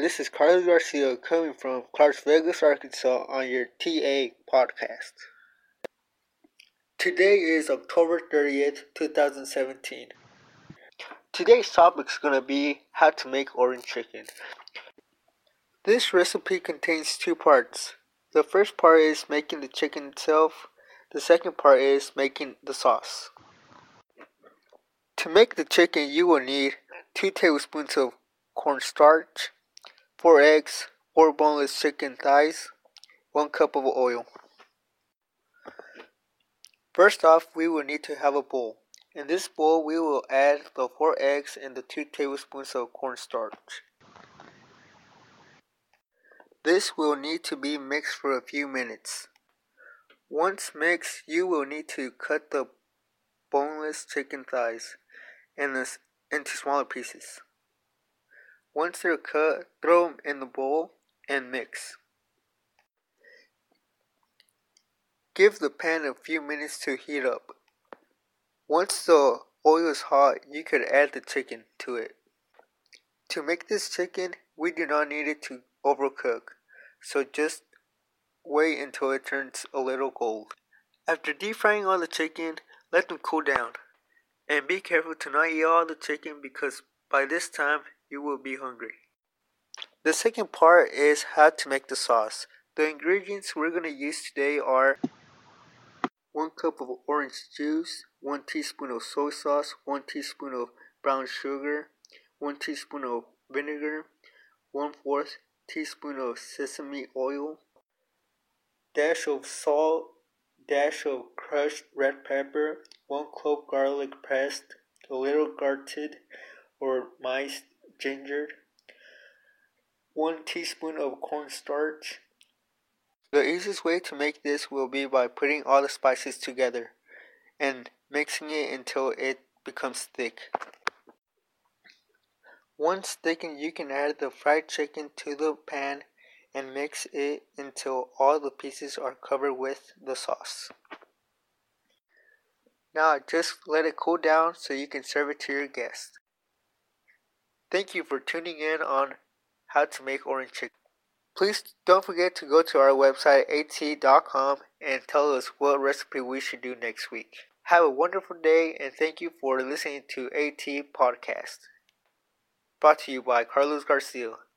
is Carlos Garcia coming from Clarks Vegas, Arkansas on your TA podcast. Today is October 30th, 2017. Today's topic is going to be how to make orange chicken. This recipe contains two parts. The first part is making the chicken itself, the second part is making the sauce. To make the chicken, you will need 2 tablespoons of cornstarch, 4 eggs, 4 boneless chicken thighs, 1 cup of oil. First off, we will need to have a bowl. In this bowl, we will add the 4 eggs and the 2 tablespoons of cornstarch. This will need to be mixed for a few minutes. Once mixed, you will need to cut the boneless chicken thighs into smaller pieces. Once they're cut, throw them in the bowl and mix. Give the pan a few minutes to heat up. Once the oil is hot, you could add the chicken to it. To make this chicken, we do not need it to overcook, so just wait until it turns a little gold. After deep frying all the chicken, let them cool down. And be careful to not eat all the chicken because by this time you will be hungry. The second part is how to make the sauce. The ingredients we're going to use today are 1 cup of orange juice, 1 teaspoon of soy sauce, 1 teaspoon of brown sugar, 1 teaspoon of vinegar, 1 4th teaspoon of sesame oil, dash of salt, dash of crushed red pepper, 1 clove garlic pressed, a little grated or minced ginger, 1 teaspoon of cornstarch. The easiest way to make this will be by putting all the spices together and mixing it until it becomes thick. Once thickened, you can add the fried chicken to the pan and mix it until all the pieces are covered with the sauce. Now just let it cool down so you can serve it to your guests. Thank you for tuning in on how to make orange chicken. Please don't forget to go to our website at.com and tell us what recipe we should do next week. Have a wonderful day and thank you for listening to AT Podcast. Brought to you by Carlos Garcia.